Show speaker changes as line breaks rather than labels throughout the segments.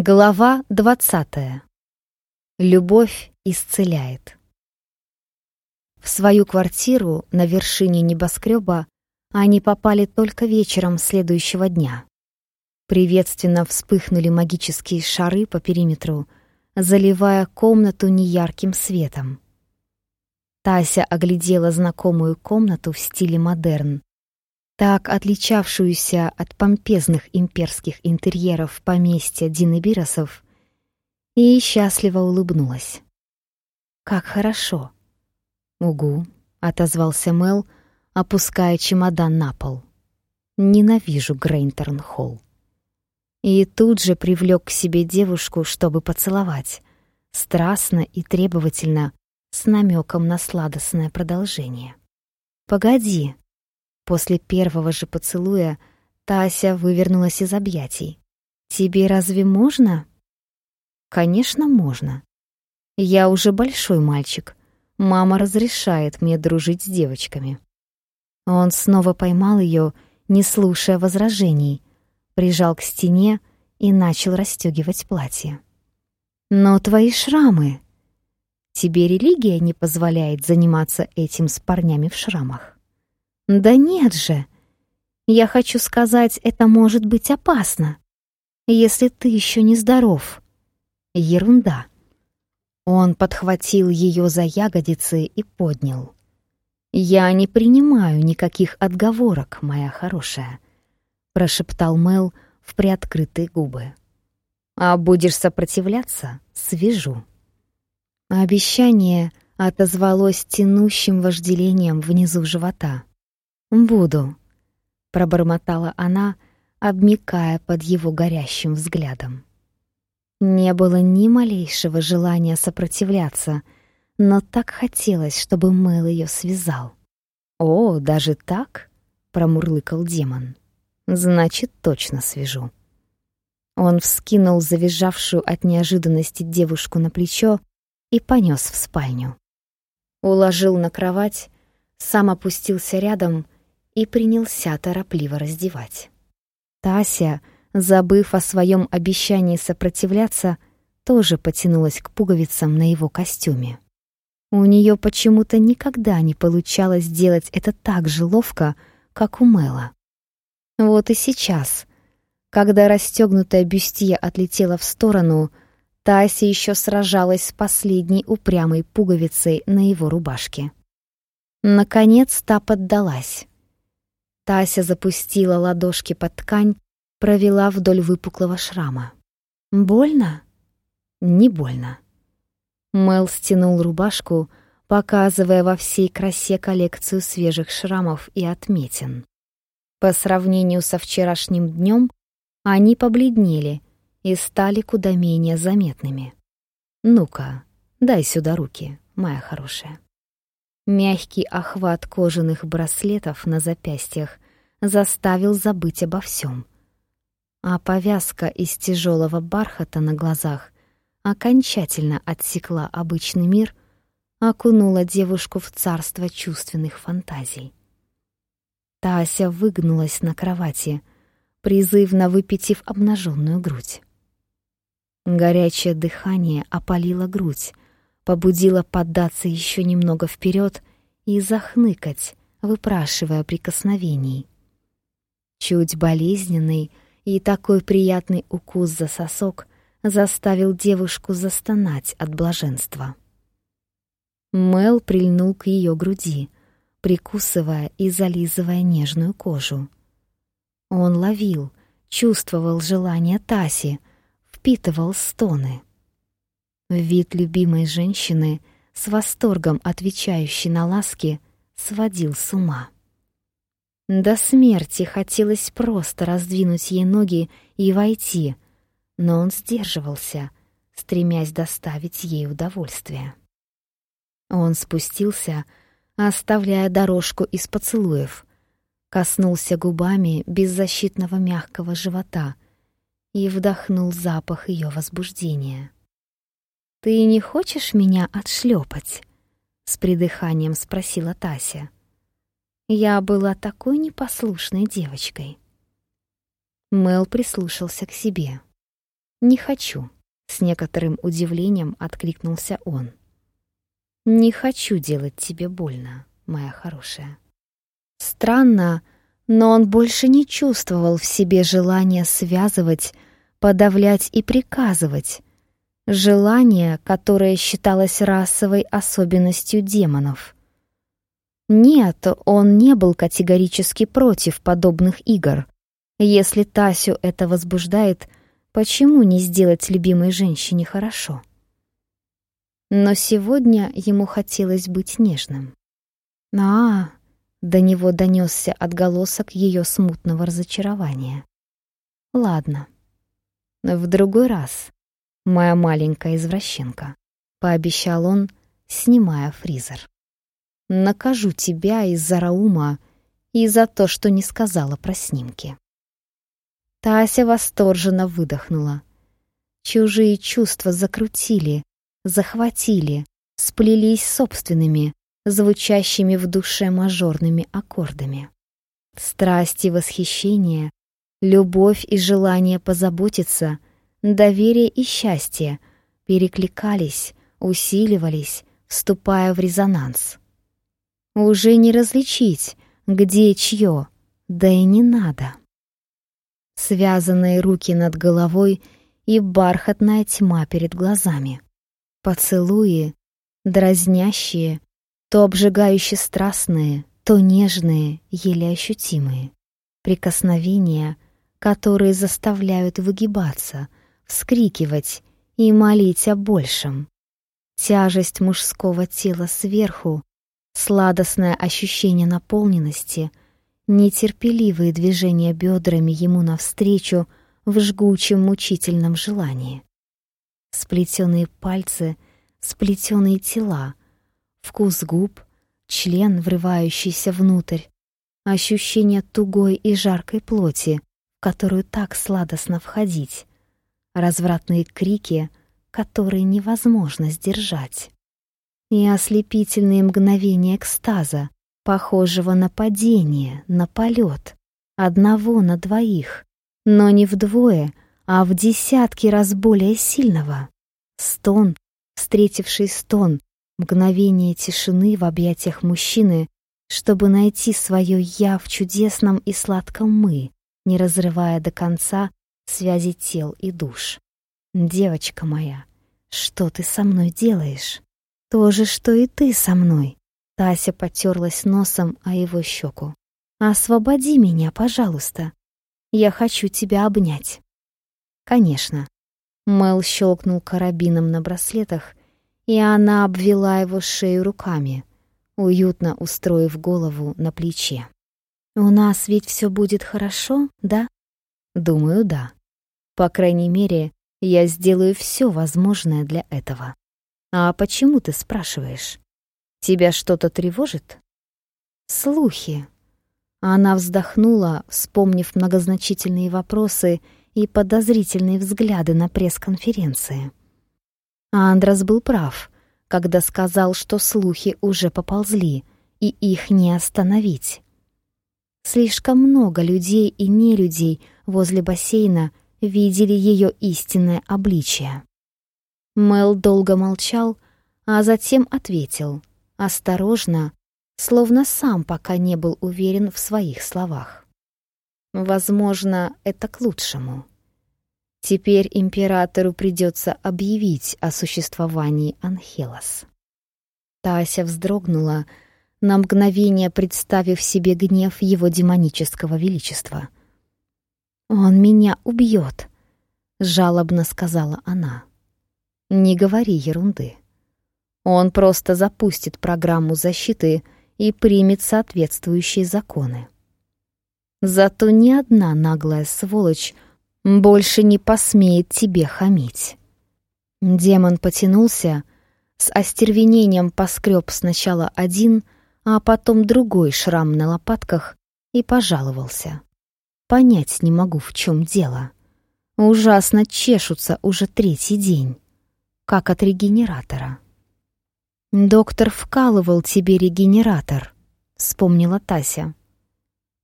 Глава двадцатая. Любовь исцеляет. В свою квартиру на вершине небоскреба они попали только вечером следующего дня. Приветственно вспыхнули магические шары по периметру, заливая комнату неярким светом. Тася оглядела знакомую комнату в стиле модерн, так отличавшуюся от помпезных имперских интерьеров поместья Динебиросов, и счастливо улыбнулась. «Как хорошо!» «Угу», — отозвался Мел, опуская чемодан на пол. «Ненавижу Грейнтерн-Холл». И тут же привлек к себе девушку, чтобы поцеловать, страстно и требовательно, с намеком на сладостное продолжение. «Погоди», После первого же поцелуя Тася вывернулась из объятий. «Тебе разве можно?» «Конечно, можно. Я уже большой мальчик. Мама разрешает мне дружить с девочками». Он снова поймал ее, не слушая возражений, прижал к стене и начал расстегивать платье. «Но твои шрамы...» «Тебе религия не позволяет заниматься этим с парнями в шрамах?» Да нет же. Я хочу сказать, это может быть опасно, если ты еще не здоров. Ерунда. Он подхватил ее за ягодицы и поднял. «Я не принимаю никаких отговорок, моя хорошая», — прошептал Мел в приоткрытые губы. «А будешь сопротивляться — свяжу». Обещание отозвалось тянущим вожделением внизу живота. «Буду», — пробормотала она, обмикая под его горящим взглядом. Не было ни малейшего желания сопротивляться, но так хотелось, чтобы Мэл ее связал. «О, даже так?» — промурлыкал демон. «Значит, точно свяжу». Он вскинул завизжавшую от неожиданности девушку на плечо и понес в спальню. Уложил на кровать, сам опустился рядом — и принялся торопливо раздевать. Тася, забыв о своем обещании сопротивляться, тоже потянулась к пуговицам на его костюме. У нее почему-то никогда не получалось сделать это так же ловко, как у Мэла. Вот и сейчас, когда расстегнутая бюстье отлетела в сторону, Тася еще сражалась с последней упрямой пуговицей на его рубашке. Наконец та поддалась. Тася запустила ладошки под ткань, провела вдоль выпуклого шрама. «Больно?» «Не больно». Мел стянул рубашку, показывая во всей красе коллекцию свежих шрамов и отметин. По сравнению со вчерашним днем они побледнели и стали куда менее заметными. «Ну-ка, дай сюда руки, моя хорошая». Мягкий охват кожаных браслетов на запястьях заставил забыть обо всем. А повязка из тяжелого бархата на глазах окончательно отсекла обычный мир, окунула девушку в царство чувственных фантазий. Тася выгнулась на кровати, призывно выпитив обнаженную грудь. Горячее дыхание опалило грудь, побудило поддаться еще немного вперед и захныкать, выпрашивая прикосновений. Чуть болезненный и такой приятный укус за сосок заставил девушку застонать от блаженства. Мел прильнул к ее груди, прикусывая и зализывая нежную кожу. Он ловил, чувствовал желание Таси, впитывал стоны. Вид любимой женщины, с восторгом отвечающей на ласки, сводил с ума. До смерти хотелось просто раздвинуть ей ноги и войти, но он сдерживался, стремясь доставить ей удовольствие. Он спустился, оставляя дорожку из поцелуев, коснулся губами беззащитного мягкого живота и вдохнул запах ее возбуждения. «Ты не хочешь меня отшлепать?» — с придыханием спросила Тася. Я была такой непослушной девочкой. Мел прислушался к себе. «Не хочу», — с некоторым удивлением откликнулся он. «Не хочу делать тебе больно, моя хорошая». Странно, но он больше не чувствовал в себе желания связывать, подавлять и приказывать. Желание, которое считалось расовой особенностью демонов. Нет, он не был категорически против подобных игр. Если Тасю это возбуждает, почему не сделать любимой женщине хорошо? Но сегодня ему хотелось быть нежным. А, до него донесся отголосок ее смутного разочарования. Ладно. В другой раз, моя маленькая извращенка, пообещал он, снимая фризер. Накажу тебя из-за Раума и за то, что не сказала про снимки. Тася восторженно выдохнула. Чужие чувства закрутили, захватили, сплелись собственными, звучащими в душе мажорными аккордами. Страсть и восхищение, любовь и желание позаботиться, доверие и счастье перекликались, усиливались, вступая в резонанс. Уже не различить, где чье, да и не надо. Связанные руки над головой и бархатная тьма перед глазами. Поцелуи, дразнящие, то обжигающе страстные, то нежные, еле ощутимые. Прикосновения, которые заставляют выгибаться, вскрикивать и молить о большем. Тяжесть мужского тела сверху, сладостное ощущение наполненности, нетерпеливые движения бедрами ему навстречу в жгучем мучительном желании. Сплетенные пальцы, сплетенные тела, вкус губ, член, врывающийся внутрь, ощущение тугой и жаркой плоти, в которую так сладостно входить, развратные крики, которые невозможно сдержать, и ослепительные мгновения экстаза, похожего на падение, на полет, одного на двоих, но не вдвое, а в десятки раз более сильного. Стон, встретивший стон, Мгновение тишины в объятиях мужчины, чтобы найти свое «я» в чудесном и сладком «мы», не разрывая до конца связи тел и душ. «Девочка моя, что ты со мной делаешь?» «То же, что и ты со мной», — Тася потерлась носом о его щеку. «Освободи меня, пожалуйста. Я хочу тебя обнять». «Конечно». Мэл щелкнул карабином на браслетах, и она обвела его шею руками, уютно устроив голову на плече. «У нас ведь все будет хорошо, да?» «Думаю, да. По крайней мере, я сделаю все возможное для этого. А почему ты спрашиваешь? Тебя что-то тревожит?» «Слухи». Она вздохнула, вспомнив многозначительные вопросы и подозрительные взгляды на пресс-конференции. А Андрос был прав, когда сказал, что слухи уже поползли, и их не остановить. Слишком много людей и нелюдей возле бассейна видели ее истинное обличие. Мел долго молчал, а затем ответил, осторожно, словно сам пока не был уверен в своих словах. «Возможно, это к лучшему». Теперь императору придется объявить о существовании Анхелос. Тася вздрогнула, на мгновение представив себе гнев его демонического величества. «Он меня убьет», — жалобно сказала она. «Не говори ерунды. Он просто запустит программу защиты и примет соответствующие законы. Зато ни одна наглая сволочь — больше не посмеет тебе хамить. Демон потянулся, с остервенением поскреб сначала один, а потом другой шрам на лопатках и пожаловался. Понять не могу, в чем дело. Ужасно чешутся уже третий день, как от регенератора. «Доктор вкалывал тебе регенератор», — вспомнила Тася.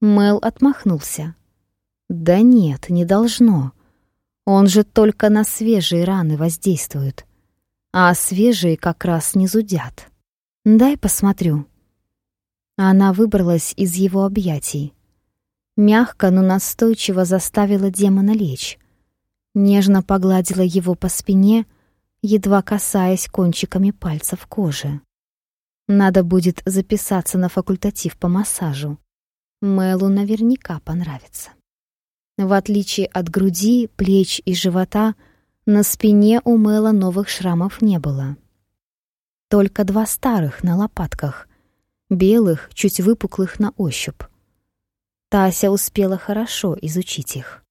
Мел отмахнулся. Да нет, не должно. Он же только на свежие раны воздействует, а свежие как раз не зудят. Дай посмотрю. Она выбралась из его объятий. Мягко, но настойчиво заставила демона лечь. Нежно погладила его по спине, едва касаясь кончиками пальцев кожи. Надо будет записаться на факультатив по массажу. Мэлу наверняка понравится. В отличие от груди, плеч и живота, на спине у Мэла новых шрамов не было. Только два старых на лопатках, белых, чуть выпуклых на ощупь. Тася успела хорошо изучить их.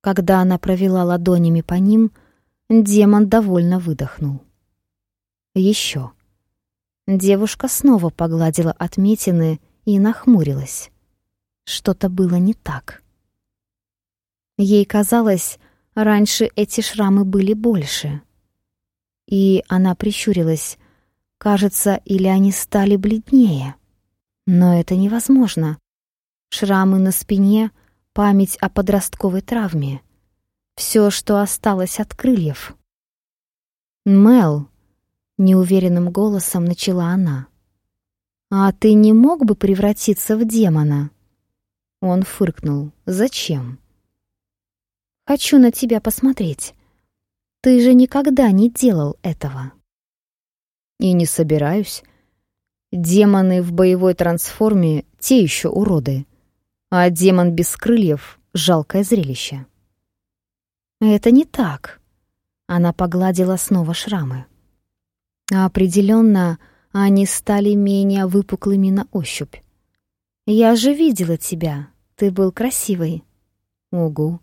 Когда она провела ладонями по ним, демон довольно выдохнул. Еще. Девушка снова погладила отметины и нахмурилась. Что-то было не так. Ей казалось, раньше эти шрамы были больше. И она прищурилась. Кажется, или они стали бледнее. Но это невозможно. Шрамы на спине — память о подростковой травме, все, что осталось от крыльев. «Мел», — неуверенным голосом начала она, — «а ты не мог бы превратиться в демона?» Он фыркнул. «Зачем?» «Хочу на тебя посмотреть. Ты же никогда не делал этого». «И не собираюсь. Демоны в боевой трансформе — те еще уроды а демон без крыльев — жалкое зрелище. «Это не так», — она погладила снова шрамы. «Определенно, они стали менее выпуклыми на ощупь. Я же видела тебя, ты был красивый». «Угу.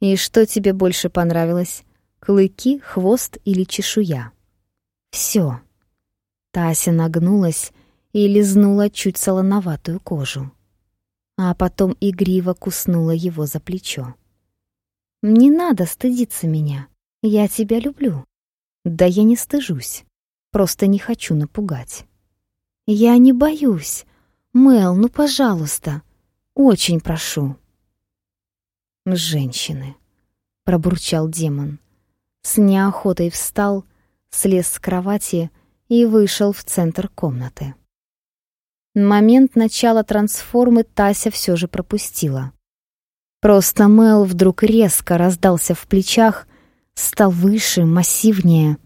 И что тебе больше понравилось? Клыки, хвост или чешуя?» «Все». Тася нагнулась и лизнула чуть солоноватую кожу а потом игриво куснула его за плечо. «Не надо стыдиться меня. Я тебя люблю». «Да я не стыжусь. Просто не хочу напугать». «Я не боюсь. Мел, ну, пожалуйста. Очень прошу». «Женщины», — пробурчал демон. С неохотой встал, слез с кровати и вышел в центр комнаты. Момент начала трансформы Тася все же пропустила. Просто Мел вдруг резко раздался в плечах, стал выше, массивнее.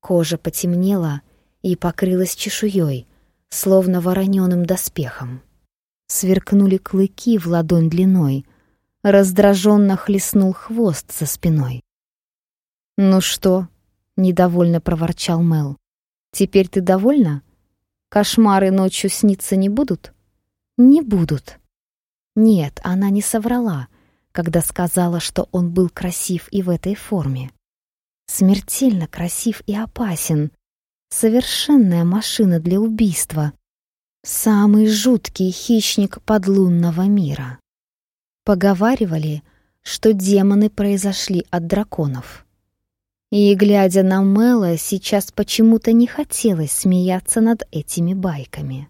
Кожа потемнела и покрылась чешуей, словно вороненым доспехом. Сверкнули клыки в ладонь длиной, раздраженно хлестнул хвост за спиной. «Ну что?» — недовольно проворчал Мел. «Теперь ты довольна?» Кошмары ночью сниться не будут? Не будут. Нет, она не соврала, когда сказала, что он был красив и в этой форме. Смертельно красив и опасен. Совершенная машина для убийства. Самый жуткий хищник подлунного мира. Поговаривали, что демоны произошли от драконов. И, глядя на Мэла, сейчас почему-то не хотелось смеяться над этими байками.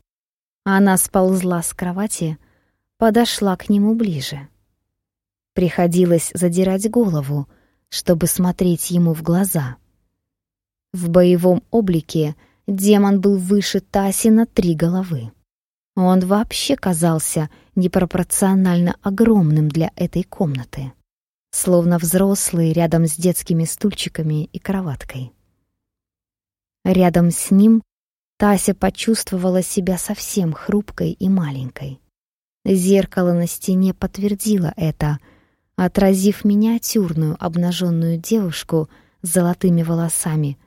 Она сползла с кровати, подошла к нему ближе. Приходилось задирать голову, чтобы смотреть ему в глаза. В боевом облике демон был выше Таси на три головы. Он вообще казался непропорционально огромным для этой комнаты словно взрослый рядом с детскими стульчиками и кроваткой. Рядом с ним Тася почувствовала себя совсем хрупкой и маленькой. Зеркало на стене подтвердило это, отразив миниатюрную обнаженную девушку с золотыми волосами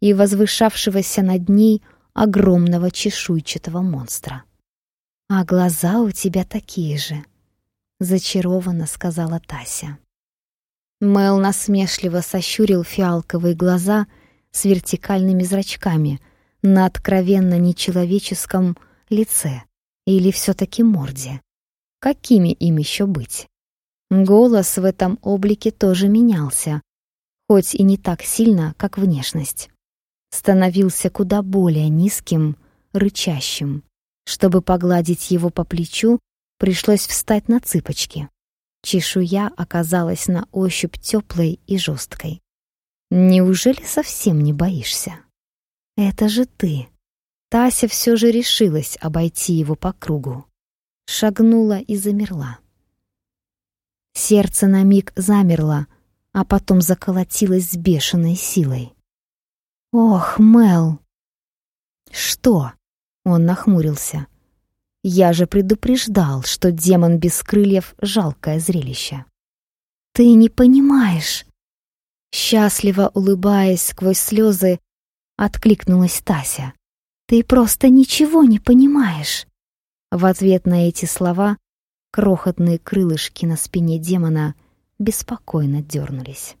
и возвышавшегося над ней огромного чешуйчатого монстра. «А глаза у тебя такие же», — зачарованно сказала Тася. Мэл насмешливо сощурил фиалковые глаза с вертикальными зрачками на откровенно нечеловеческом лице или все-таки морде. Какими им еще быть? Голос в этом облике тоже менялся, хоть и не так сильно, как внешность. Становился куда более низким, рычащим. Чтобы погладить его по плечу, пришлось встать на цыпочки. Чешуя оказалась на ощупь теплой и жесткой. Неужели совсем не боишься? Это же ты. Тася все же решилась обойти его по кругу. Шагнула и замерла. Сердце на миг замерло, а потом заколотилось с бешеной силой. «Ох, Мел!» «Что?» — он нахмурился. «Я же предупреждал, что демон без крыльев — жалкое зрелище». «Ты не понимаешь!» Счастливо улыбаясь сквозь слезы, откликнулась Тася. «Ты просто ничего не понимаешь!» В ответ на эти слова крохотные крылышки на спине демона беспокойно дернулись.